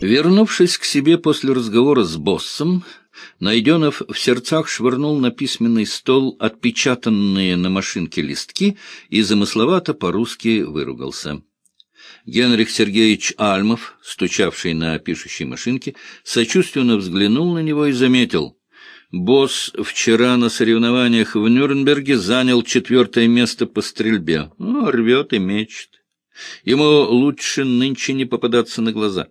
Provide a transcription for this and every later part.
Вернувшись к себе после разговора с боссом, Найденов в сердцах швырнул на письменный стол отпечатанные на машинке листки и замысловато по-русски выругался. Генрих Сергеевич Альмов, стучавший на пишущей машинке, сочувственно взглянул на него и заметил. Босс вчера на соревнованиях в Нюрнберге занял четвертое место по стрельбе. Ну, рвет и мечет. Ему лучше нынче не попадаться на глаза.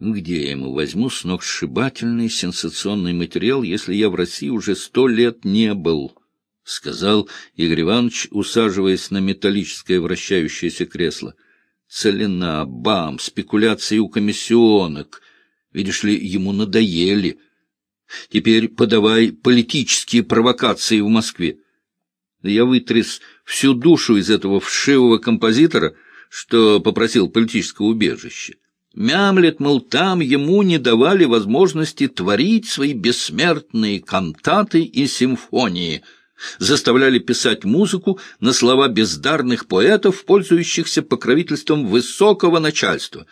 Где я ему возьму сногсшибательный сенсационный материал, если я в России уже сто лет не был? — сказал Игорь Иванович, усаживаясь на металлическое вращающееся кресло. — Целина, бам, спекуляции у комиссионок. Видишь ли, ему надоели. Теперь подавай политические провокации в Москве. Я вытряс всю душу из этого вшивого композитора, что попросил политического убежища. Мямлет, мол, там ему не давали возможности творить свои бессмертные кантаты и симфонии, заставляли писать музыку на слова бездарных поэтов, пользующихся покровительством высокого начальства.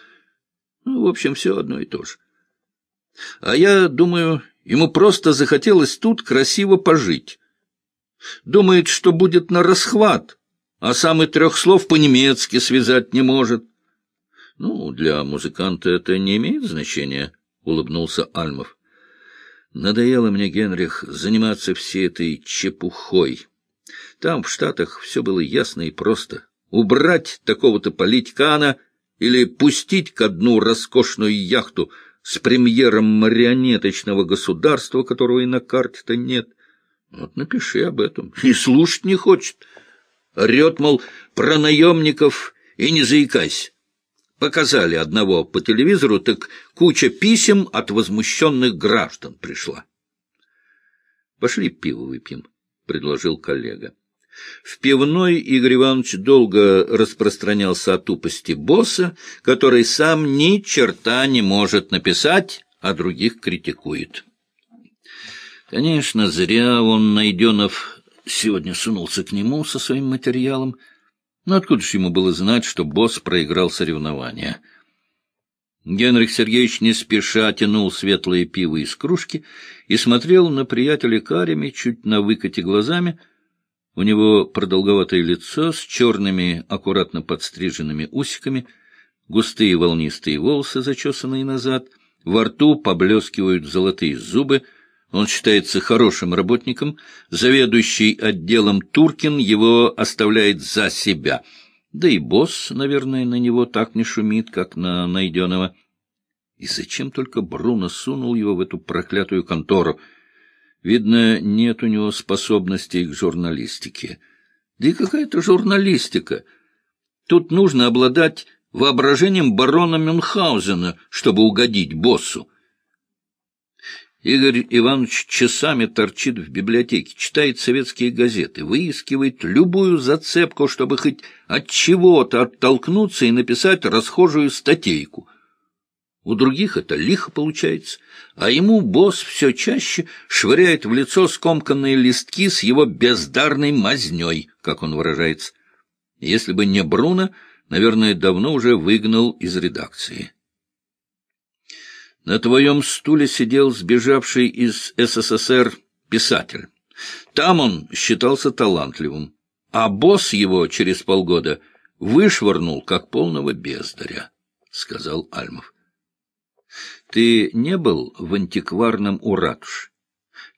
Ну, в общем, все одно и то же. А я думаю, ему просто захотелось тут красиво пожить. Думает, что будет на расхват, а сам и трех слов по-немецки связать не может. — Ну, для музыканта это не имеет значения, — улыбнулся Альмов. — Надоело мне, Генрих, заниматься всей этой чепухой. Там, в Штатах, все было ясно и просто. Убрать такого-то политикана или пустить ко дну роскошную яхту с премьером марионеточного государства, которого и на карте-то нет. Вот напиши об этом. И слушать не хочет. Орет, мол, про наемников и не заикайся. Показали одного по телевизору, так куча писем от возмущенных граждан пришла. — Пошли пиво выпьем, — предложил коллега. В пивной Игорь Иванович долго распространялся о тупости босса, который сам ни черта не может написать, а других критикует. Конечно, зря он, Найденов, сегодня сунулся к нему со своим материалом — но откуда же ему было знать, что босс проиграл соревнования? Генрих Сергеевич не спеша тянул светлое пиво из кружки и смотрел на приятеля карями, чуть на выкате глазами. У него продолговатое лицо с черными, аккуратно подстриженными усиками, густые волнистые волосы, зачесанные назад, во рту поблескивают золотые зубы — он считается хорошим работником, заведующий отделом Туркин его оставляет за себя. Да и босс, наверное, на него так не шумит, как на найденного. И зачем только Бруно сунул его в эту проклятую контору? Видно, нет у него способностей к журналистике. Да и какая-то журналистика. Тут нужно обладать воображением барона Мюнхгаузена, чтобы угодить боссу. Игорь Иванович часами торчит в библиотеке, читает советские газеты, выискивает любую зацепку, чтобы хоть от чего-то оттолкнуться и написать расхожую статейку. У других это лихо получается, а ему босс все чаще швыряет в лицо скомканные листки с его бездарной мазней, как он выражается. Если бы не Бруно, наверное, давно уже выгнал из редакции. На твоем стуле сидел сбежавший из СССР писатель. Там он считался талантливым, а босс его через полгода вышвырнул, как полного бездаря, — сказал Альмов. — Ты не был в антикварном у?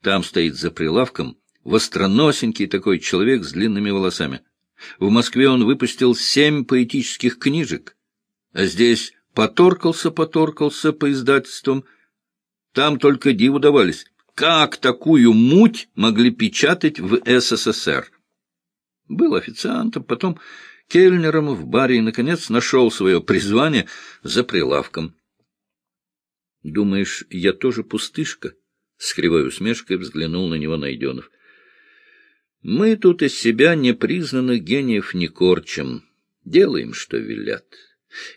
Там стоит за прилавком востроносенький такой человек с длинными волосами. В Москве он выпустил семь поэтических книжек, а здесь Поторкался, поторкался по издательствам. Там только диву давались. Как такую муть могли печатать в СССР? Был официантом, потом кельнером в баре и, наконец, нашел свое призвание за прилавком. — Думаешь, я тоже пустышка? — с кривой усмешкой взглянул на него Найденов. — Мы тут из себя непризнанных гениев не корчим, делаем, что велят.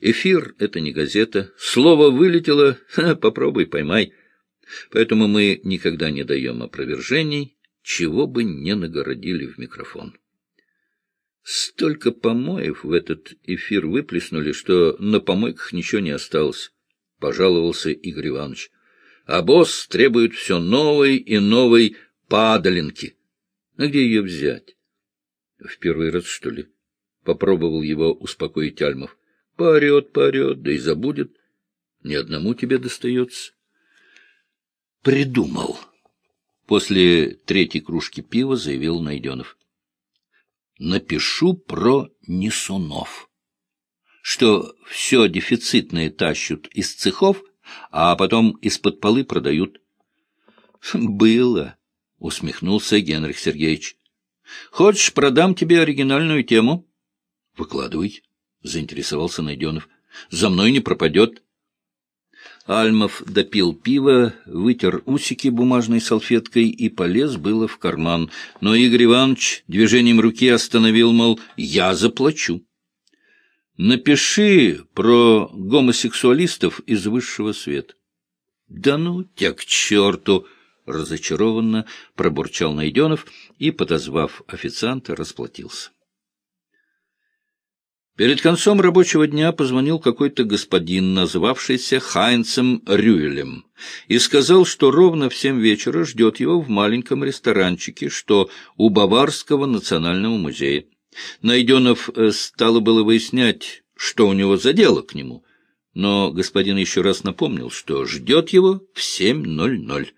Эфир — это не газета. Слово вылетело, попробуй поймай. Поэтому мы никогда не даем опровержений, чего бы не нагородили в микрофон. Столько помоев в этот эфир выплеснули, что на помойках ничего не осталось, — пожаловался Игорь Иванович. А босс требует все новой и новой падалинки. А где ее взять? В первый раз, что ли? Попробовал его успокоить Альмов. Поорет, поорет, да и забудет. Ни одному тебе достается. Придумал. После третьей кружки пива заявил Найденов напишу про Несунов, что все дефицитное тащут из цехов, а потом из-под полы продают. — Было, — усмехнулся Генрих Сергеевич. — Хочешь, продам тебе оригинальную тему? — Выкладывай, — заинтересовался Найденов. — За мной не пропадет. — Альмов допил пиво, вытер усики бумажной салфеткой и полез было в карман. Но Игорь Иванович движением руки остановил, мол, я заплачу. Напиши про гомосексуалистов из высшего света. — Да ну тебя к черту! — разочарованно пробурчал Найденов и, подозвав официанта, расплатился. Перед концом рабочего дня позвонил какой-то господин, назвавшийся Хайнцем Рюэлем, и сказал, что ровно в семь вечера ждет его в маленьком ресторанчике, что у Баварского национального музея. Найденов э, стало было выяснять, что у него за дело к нему, но господин еще раз напомнил, что ждет его в семь ноль ноль.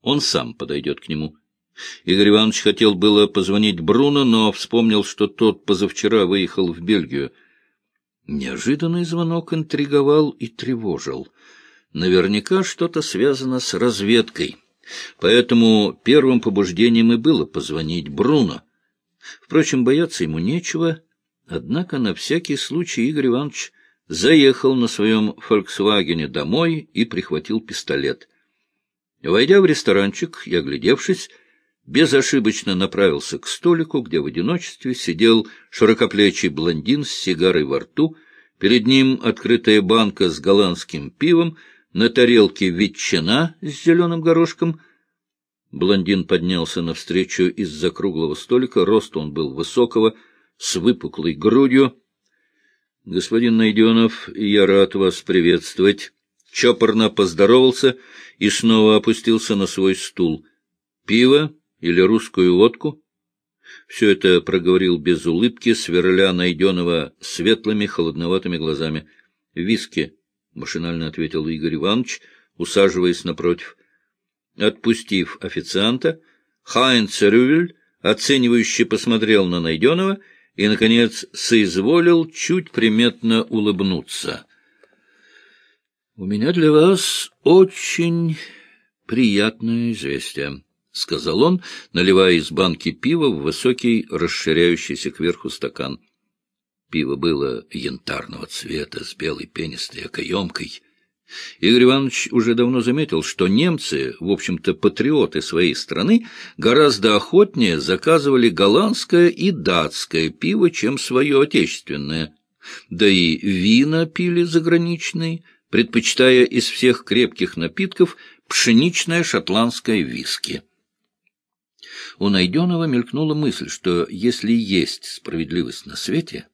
Он сам подойдет к нему. Игорь Иванович хотел было позвонить Бруно, но вспомнил, что тот позавчера выехал в Бельгию. Неожиданный звонок интриговал и тревожил. Наверняка что-то связано с разведкой. Поэтому первым побуждением и было позвонить Бруно. Впрочем, бояться ему нечего, однако на всякий случай Игорь Иванович заехал на своем «Фольксвагене» домой и прихватил пистолет. Войдя в ресторанчик и оглядевшись, безошибочно направился к столику, где в одиночестве сидел широкоплечий блондин с сигарой во рту, перед ним открытая банка с голландским пивом, на тарелке ветчина с зеленым горошком. Блондин поднялся навстречу из-за круглого столика, рост он был высокого, с выпуклой грудью. — Господин Найденов, я рад вас приветствовать. Чопорно поздоровался и снова опустился на свой стул. — Пиво? Или русскую водку? Все это проговорил без улыбки, сверля найденного светлыми холодноватыми глазами. — Виски, — машинально ответил Игорь Иванович, усаживаясь напротив. Отпустив официанта, Хайнц Рювель оценивающе посмотрел на найденного и, наконец, соизволил чуть приметно улыбнуться. — У меня для вас очень приятное известие. — сказал он, наливая из банки пива в высокий, расширяющийся кверху стакан. Пиво было янтарного цвета, с белой пенистой окоемкой. Игорь Иванович уже давно заметил, что немцы, в общем-то патриоты своей страны, гораздо охотнее заказывали голландское и датское пиво, чем свое отечественное. Да и вина пили заграничные, предпочитая из всех крепких напитков пшеничное шотландское виски. У Найденова мелькнула мысль, что если есть справедливость на свете,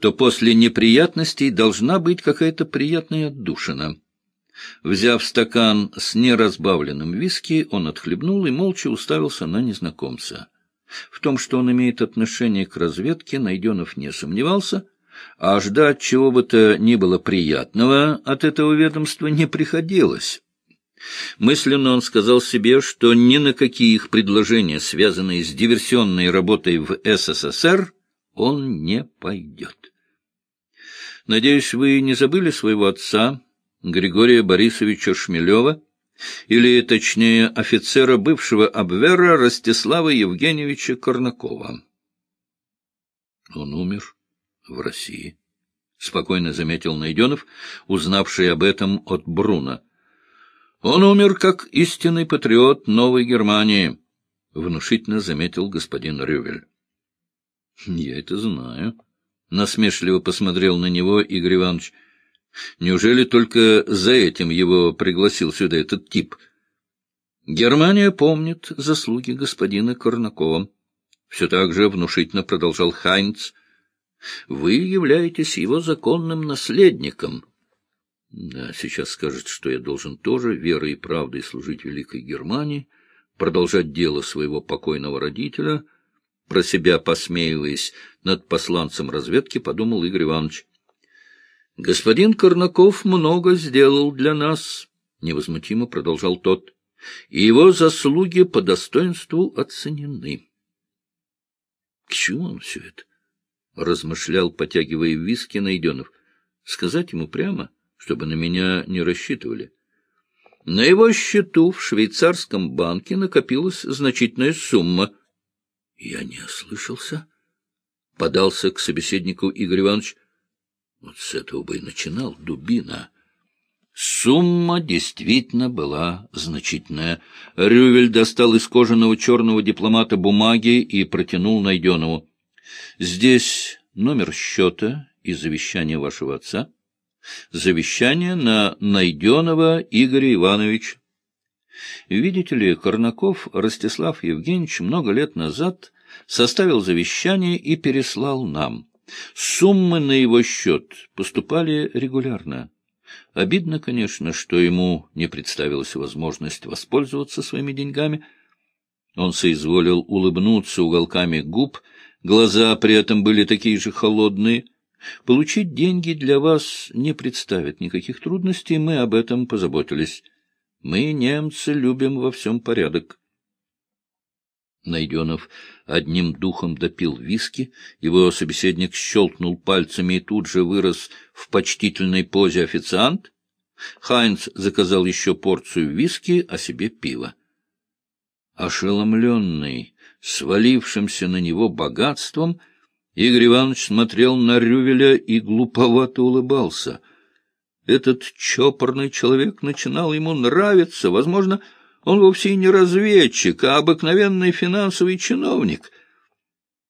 то после неприятностей должна быть какая-то приятная отдушина. Взяв стакан с неразбавленным виски, он отхлебнул и молча уставился на незнакомца. В том, что он имеет отношение к разведке, Найденов не сомневался, а ждать чего бы то ни было приятного от этого ведомства не приходилось. Мысленно он сказал себе, что ни на какие их предложения, связанные с диверсионной работой в СССР, он не пойдет. Надеюсь, вы не забыли своего отца, Григория Борисовича Шмелева, или, точнее, офицера бывшего Абвера Ростислава Евгеньевича Корнакова. Он умер в России, — спокойно заметил Найденов, узнавший об этом от Бруна. Он умер как истинный патриот Новой Германии, — внушительно заметил господин Рювель. — Я это знаю. Насмешливо посмотрел на него Игорь Иванович. Неужели только за этим его пригласил сюда этот тип? Германия помнит заслуги господина Корнакова. Все так же внушительно продолжал Хайнц. Вы являетесь его законным наследником. Да, сейчас скажет, что я должен тоже верой и правдой служить Великой Германии, продолжать дело своего покойного родителя. Про себя посмеиваясь над посланцем разведки, подумал Игорь Иванович. Господин Корнаков много сделал для нас, — невозмутимо продолжал тот, — и его заслуги по достоинству оценены. — К чему он все это? — размышлял, потягивая виски Найденов. — Сказать ему прямо, чтобы на меня не рассчитывали. На его счету в швейцарском банке накопилась значительная сумма. Я не ослышался. Подался к собеседнику Игорь Иванович. Вот с этого бы и начинал дубина. Сумма действительно была значительная. Рювель достал из кожаного черного дипломата бумаги и протянул Найденову. Здесь номер счета и завещание вашего отца. Завещание на Найденова Игоря Ивановича. Видите ли, Корнаков Ростислав Евгеньевич много лет назад составил завещание и переслал нам. Суммы на его счет поступали регулярно. Обидно, конечно, что ему не представилась возможность воспользоваться своими деньгами. Он соизволил улыбнуться уголками губ, глаза при этом были такие же холодные. Получить деньги для вас не представит никаких трудностей, мы об этом позаботились. Мы, немцы, любим во всем порядок. Найденов одним духом допил виски, его собеседник щелкнул пальцами и тут же вырос в почтительной позе официант. Хайнц заказал еще порцию виски, а себе пиво. Ошеломленный, свалившимся на него богатством, Игорь Иванович смотрел на Рювеля и глуповато улыбался. Этот чопорный человек начинал ему нравиться, возможно, — он вовсе и не разведчик, а обыкновенный финансовый чиновник.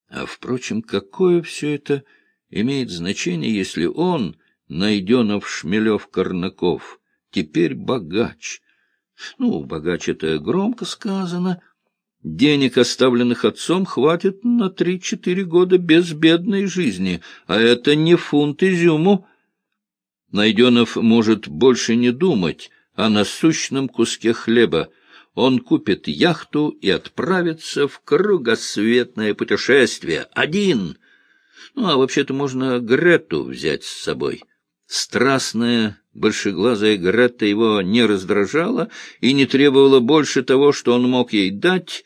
А, впрочем, какое все это имеет значение, если он, Найденов Шмелев-Корнаков, теперь богач? Ну, богач — это громко сказано. Денег, оставленных отцом, хватит на три-четыре года безбедной жизни, а это не фунт изюму. Найденов может больше не думать о насущном куске хлеба, он купит яхту и отправится в кругосветное путешествие. Один! Ну, а вообще-то можно Грету взять с собой. Страстная, большеглазая Грета его не раздражала и не требовала больше того, что он мог ей дать.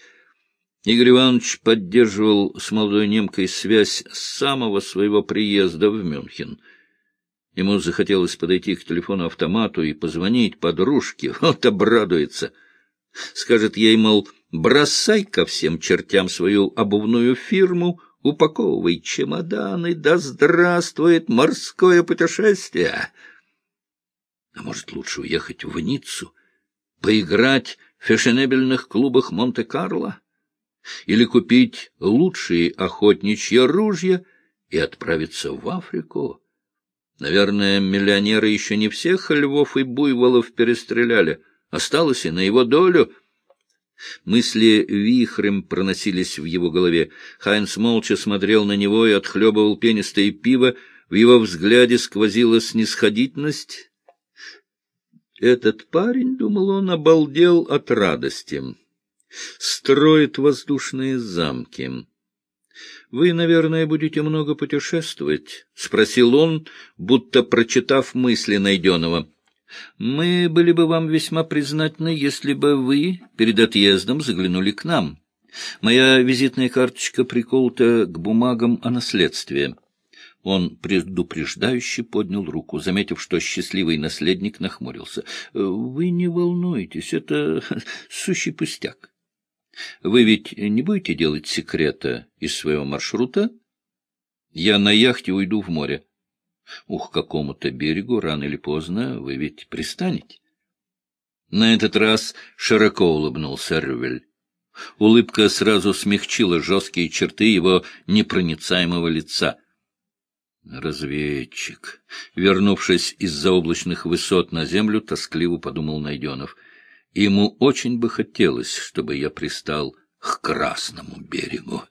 Игорь Иванович поддерживал с молодой немкой связь с самого своего приезда в Мюнхен. Ему захотелось подойти к телефону-автомату и позвонить подружке. Вот обрадуется — Скажет ей, мол, бросай ко всем чертям свою обувную фирму, упаковывай чемоданы, да здравствует морское путешествие. А может, лучше уехать в Ниццу, поиграть в фешенебельных клубах Монте-Карло? Или купить лучшие охотничьи ружья и отправиться в Африку? Наверное, миллионеры еще не всех львов и буйволов перестреляли — Осталось и на его долю. Мысли вихрем проносились в его голове. Хайнс молча смотрел на него и отхлебывал пенистое пиво. В его взгляде сквозила снисходительность. Этот парень, — думал он, — обалдел от радости. Строит воздушные замки. — Вы, наверное, будете много путешествовать? — спросил он, будто прочитав мысли найденного. Мы были бы вам весьма признательны, если бы вы перед отъездом заглянули к нам. Моя визитная карточка приколота к бумагам о наследстве. Он предупреждающе поднял руку, заметив, что счастливый наследник нахмурился. — Вы не волнуйтесь, это сущий пустяк. Вы ведь не будете делать секрета из своего маршрута? Я на яхте уйду в море. Ух, какому-то берегу рано или поздно вы ведь пристанете. На этот раз широко улыбнулся Рювель. Улыбка сразу смягчила жесткие черты его непроницаемого лица. Разведчик, вернувшись из-за облачных высот на землю, тоскливо подумал Найденов. Ему очень бы хотелось, чтобы я пристал к Красному берегу.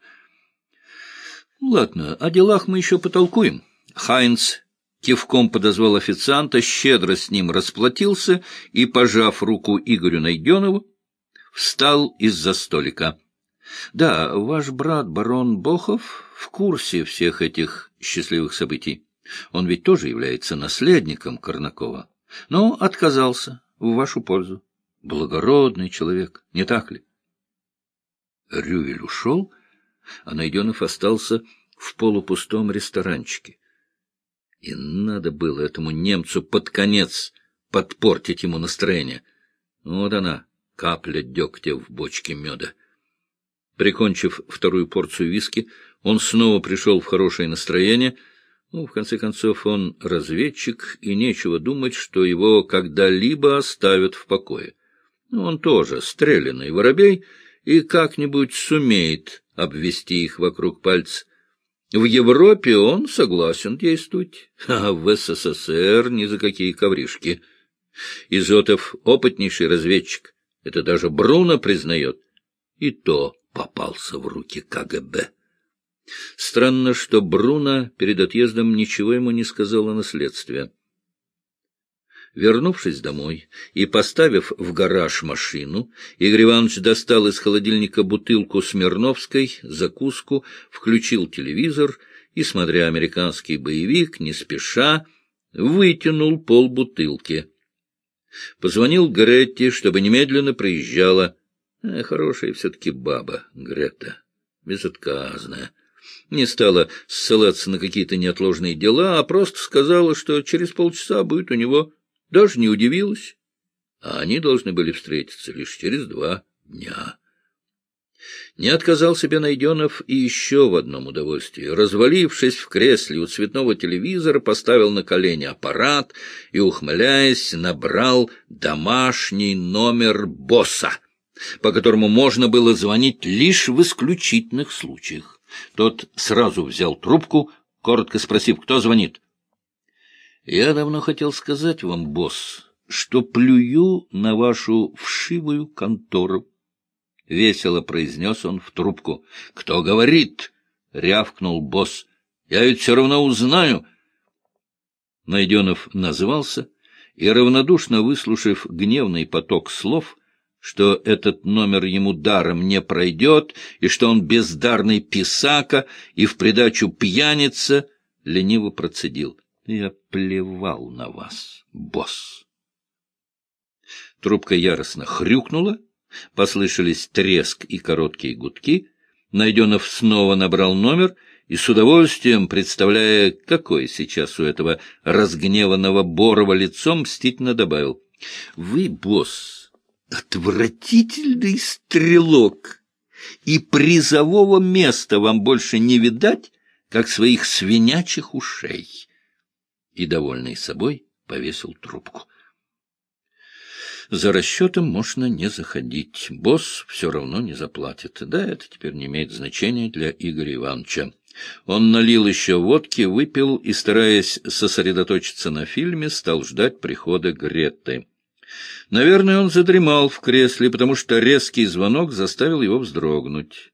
Ладно, о делах мы еще потолкуем. Хайнц кивком подозвал официанта, щедро с ним расплатился и, пожав руку Игорю Найденову, встал из-за столика. — Да, ваш брат, барон Бохов, в курсе всех этих счастливых событий. Он ведь тоже является наследником Корнакова, но отказался в вашу пользу. Благородный человек, не так ли? Рювель ушел, а Найденов остался в полупустом ресторанчике. И надо было этому немцу под конец подпортить ему настроение. Вот она, капля дегтя в бочке меда. Прикончив вторую порцию виски, он снова пришел в хорошее настроение. Ну, в конце концов, он разведчик, и нечего думать, что его когда-либо оставят в покое. Ну, он тоже стрелянный воробей и как-нибудь сумеет обвести их вокруг пальца. В Европе он согласен действовать, а в СССР ни за какие ковришки. Изотов — опытнейший разведчик, это даже Бруно признает, и то попался в руки КГБ. Странно, что Бруно перед отъездом ничего ему не сказал о наследстве. Вернувшись домой и поставив в гараж машину, Игорь Иванович достал из холодильника бутылку Смирновской, закуску, включил телевизор и, смотря американский боевик, не спеша, вытянул полбутылки. Позвонил Гретте, чтобы немедленно приезжала. Э, хорошая все-таки баба Грета, безотказная. Не стала ссылаться на какие-то неотложные дела, а просто сказала, что через полчаса будет у него даже не удивилась. А они должны были встретиться лишь через два дня. Не отказал себе Найденов и еще в одном удовольствии. Развалившись в кресле у цветного телевизора, поставил на колени аппарат и, ухмыляясь, набрал домашний номер босса, по которому можно было звонить лишь в исключительных случаях. Тот сразу взял трубку, коротко спросив, кто звонит. Я давно хотел сказать вам, босс, что плюю на вашу вшивую контору. Весело произнес он в трубку. — Кто говорит? — рявкнул босс. — Я ведь все равно узнаю. Найденов назвался и, равнодушно выслушав гневный поток слов, что этот номер ему даром не пройдет, и что он бездарный писака и в придачу пьяница, лениво процедил — я плевал на вас, босс. Трубка яростно хрюкнула, послышались треск и короткие гудки. Найденов снова набрал номер и с удовольствием, представляя, какое сейчас у этого разгневанного Борова лицо, мстительно добавил. — Вы, босс, отвратительный стрелок, и призового места вам больше не видать, как своих свинячих ушей и, довольный собой, повесил трубку. За расчетом можно не заходить. Босс все равно не заплатит. Да, это теперь не имеет значения для Игоря Ивановича. Он налил еще водки, выпил и, стараясь сосредоточиться на фильме, стал ждать прихода Гретты. Наверное, он задремал в кресле, потому что резкий звонок заставил его вздрогнуть.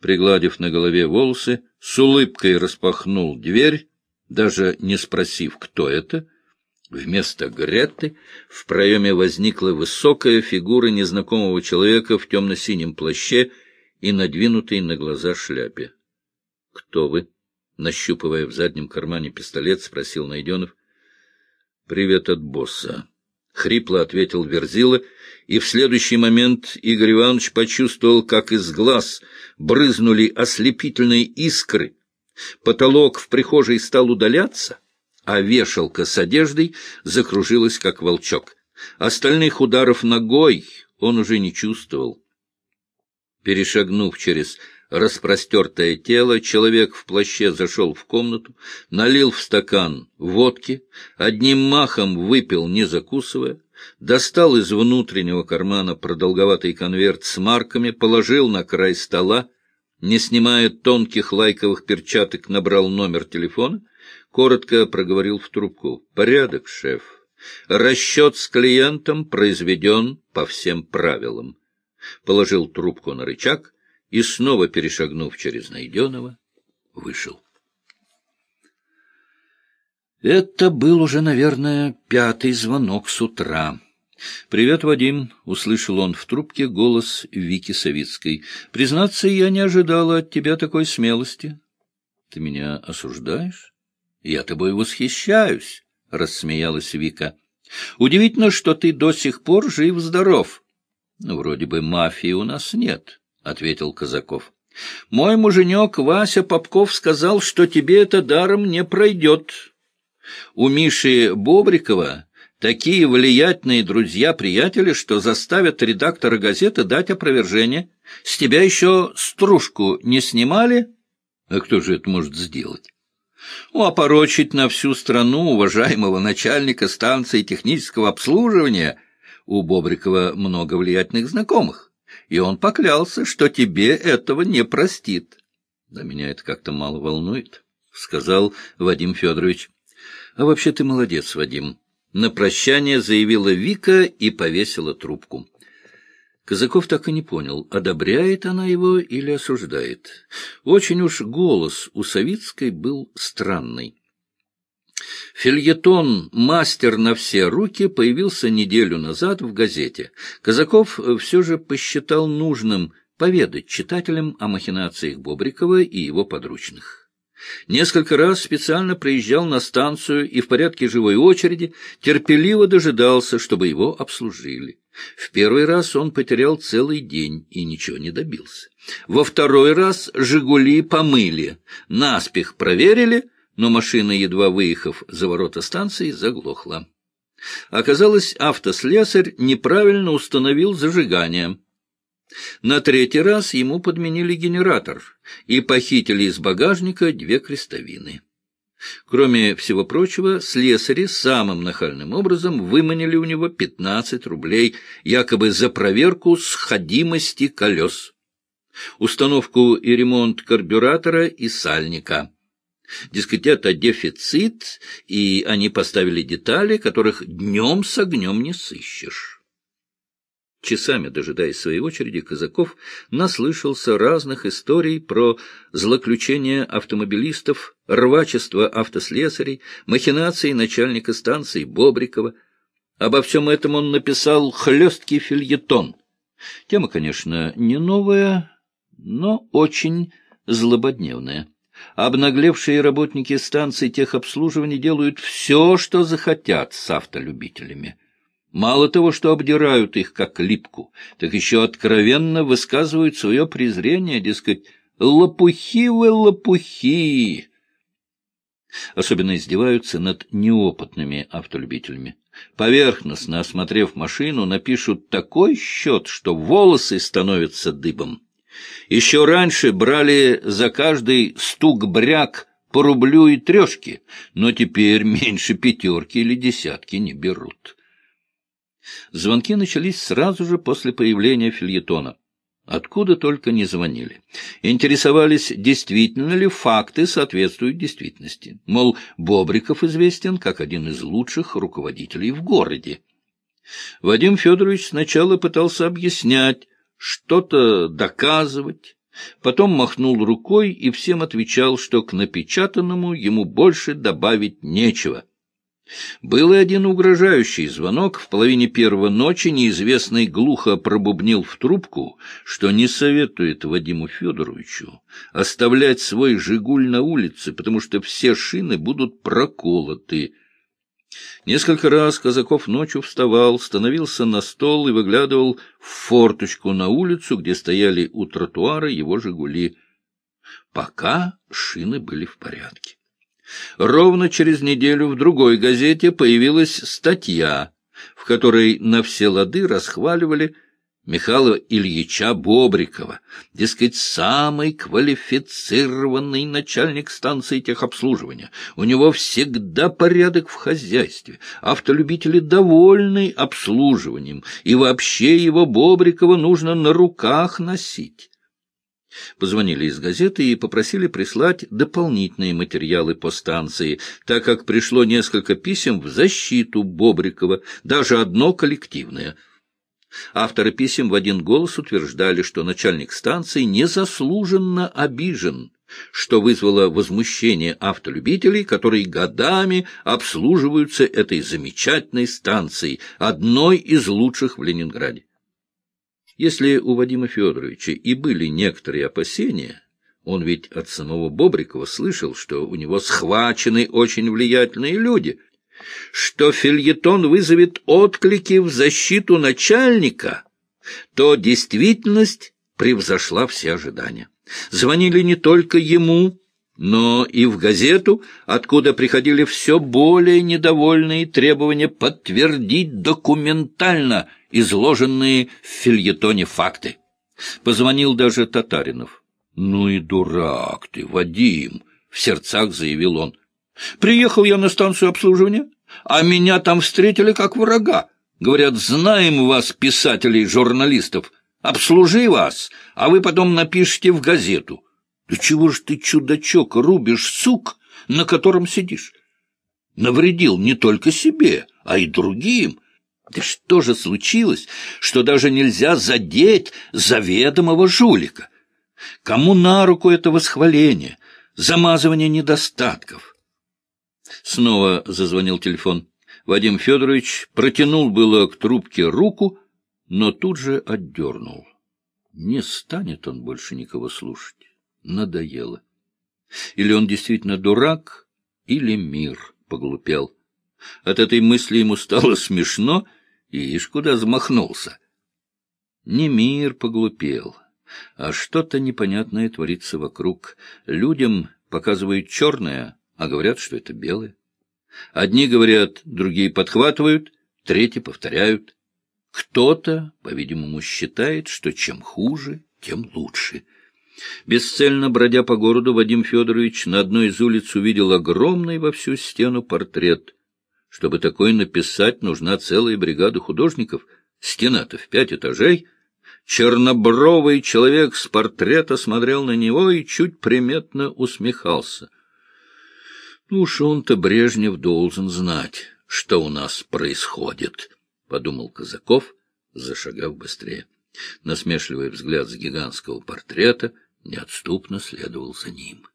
Пригладив на голове волосы, с улыбкой распахнул дверь даже не спросив, кто это, вместо Гретты в проеме возникла высокая фигура незнакомого человека в темно-синем плаще и надвинутой на глаза шляпе. — Кто вы? — нащупывая в заднем кармане пистолет, спросил Найденов. — Привет от босса. — хрипло ответил Верзила, и в следующий момент Игорь Иванович почувствовал, как из глаз брызнули ослепительные искры, Потолок в прихожей стал удаляться, а вешалка с одеждой закружилась, как волчок. Остальных ударов ногой он уже не чувствовал. Перешагнув через распростертое тело, человек в плаще зашел в комнату, налил в стакан водки, одним махом выпил, не закусывая, достал из внутреннего кармана продолговатый конверт с марками, положил на край стола, не снимая тонких лайковых перчаток, набрал номер телефона, коротко проговорил в трубку. «Порядок, шеф. Расчет с клиентом произведен по всем правилам». Положил трубку на рычаг и, снова перешагнув через найденного, вышел. Это был уже, наверное, пятый звонок с утра. «Привет, Вадим!» — услышал он в трубке голос Вики Савицкой. «Признаться, я не ожидала от тебя такой смелости». «Ты меня осуждаешь?» «Я тобой восхищаюсь», — рассмеялась Вика. «Удивительно, что ты до сих пор жив-здоров». «Ну, вроде бы мафии у нас нет», — ответил Казаков. «Мой муженек Вася Попков сказал, что тебе это даром не пройдет. У Миши Бобрикова такие влиятельные друзья-приятели, что заставят редактора газеты дать опровержение. С тебя еще стружку не снимали? А кто же это может сделать? Ну, опорочить на всю страну уважаемого начальника станции технического обслуживания. У Бобрикова много влиятельных знакомых, и он поклялся, что тебе этого не простит. Да меня это как-то мало волнует, — сказал Вадим Федорович. А вообще ты молодец, Вадим. На прощание заявила Вика и повесила трубку. Казаков так и не понял, одобряет она его или осуждает. Очень уж голос у Савицкой был странный. Фильетон «Мастер на все руки» появился неделю назад в газете. Казаков все же посчитал нужным поведать читателям о махинациях Бобрикова и его подручных. Несколько раз специально приезжал на станцию и в порядке живой очереди терпеливо дожидался, чтобы его обслужили. В первый раз он потерял целый день и ничего не добился. Во второй раз «Жигули» помыли, наспех проверили, но машина, едва выехав за ворота станции, заглохла. Оказалось, автослесарь неправильно установил зажигание. На третий раз ему подменили генератор и похитили из багажника две крестовины. Кроме всего прочего, слесари самым нахальным образом выманили у него 15 рублей, якобы за проверку сходимости колес, установку и ремонт карбюратора и сальника. Дескать, это дефицит, и они поставили детали, которых днем с огнем не сыщешь. Часами дожидаясь своей очереди, Казаков наслышался разных историй про злоключения автомобилистов, рвачество автослесарей, махинации начальника станции Бобрикова. Обо всем этом он написал хлесткий фильетон. Тема, конечно, не новая, но очень злободневная. Обнаглевшие работники станций техобслуживания делают все, что захотят с автолюбителями. Мало того, что обдирают их как липку, так еще откровенно высказывают свое презрение, дескать, «лопухи вы, лопухи!» Особенно издеваются над неопытными автолюбителями. Поверхностно осмотрев машину, напишут такой счет, что волосы становятся дыбом. Еще раньше брали за каждый стук-бряк по рублю и трешки, но теперь меньше пятерки или десятки не берут. Звонки начались сразу же после появления фильетона. Откуда только не звонили. Интересовались, действительно ли факты соответствуют действительности. Мол, Бобриков известен как один из лучших руководителей в городе. Вадим Федорович сначала пытался объяснять, что-то доказывать, потом махнул рукой и всем отвечал, что к напечатанному ему больше добавить нечего. Был и один угрожающий звонок. В половине первого ночи неизвестный глухо пробубнил в трубку, что не советует Вадиму Федоровичу оставлять свой «Жигуль» на улице, потому что все шины будут проколоты. Несколько раз Казаков ночью вставал, становился на стол и выглядывал в форточку на улицу, где стояли у тротуара его «Жигули». Пока шины были в порядке. Ровно через неделю в другой газете появилась статья, в которой на все лады расхваливали Михаила Ильича Бобрикова, дескать, самый квалифицированный начальник станции техобслуживания. У него всегда порядок в хозяйстве, автолюбители довольны обслуживанием, и вообще его Бобрикова нужно на руках носить. Позвонили из газеты и попросили прислать дополнительные материалы по станции, так как пришло несколько писем в защиту Бобрикова, даже одно коллективное. Авторы писем в один голос утверждали, что начальник станции незаслуженно обижен, что вызвало возмущение автолюбителей, которые годами обслуживаются этой замечательной станцией, одной из лучших в Ленинграде. Если у Вадима Федоровича и были некоторые опасения, он ведь от самого Бобрикова слышал, что у него схвачены очень влиятельные люди, что фильетон вызовет отклики в защиту начальника, то действительность превзошла все ожидания. Звонили не только ему, но и в газету, откуда приходили все более недовольные требования подтвердить документально изложенные в фильетоне факты. Позвонил даже Татаринов. «Ну и дурак ты, Вадим!» — в сердцах заявил он. «Приехал я на станцию обслуживания, а меня там встретили как врага. Говорят, знаем вас, писателей, журналистов, обслужи вас, а вы потом напишите в газету. Да чего ж ты, чудачок, рубишь сук, на котором сидишь? Навредил не только себе, а и другим». Да что же случилось, что даже нельзя задеть заведомого жулика? Кому на руку это восхваление, замазывание недостатков? Снова зазвонил телефон. Вадим Федорович протянул было к трубке руку, но тут же отдернул. Не станет он больше никого слушать. Надоело. Или он действительно дурак, или мир поглупел. От этой мысли ему стало смешно — Ишь, куда замахнулся. Не мир поглупел, а что-то непонятное творится вокруг. Людям показывают черное, а говорят, что это белое. Одни говорят, другие подхватывают, третьи повторяют. Кто-то, по-видимому, считает, что чем хуже, тем лучше. Бесцельно бродя по городу, Вадим Федорович на одной из улиц увидел огромный во всю стену портрет чтобы такой написать, нужна целая бригада художников. Стена-то в пять этажей. Чернобровый человек с портрета смотрел на него и чуть приметно усмехался. Ну уж он-то, Брежнев, должен знать, что у нас происходит, — подумал Казаков, зашагав быстрее. Насмешливый взгляд с гигантского портрета неотступно следовал за ним.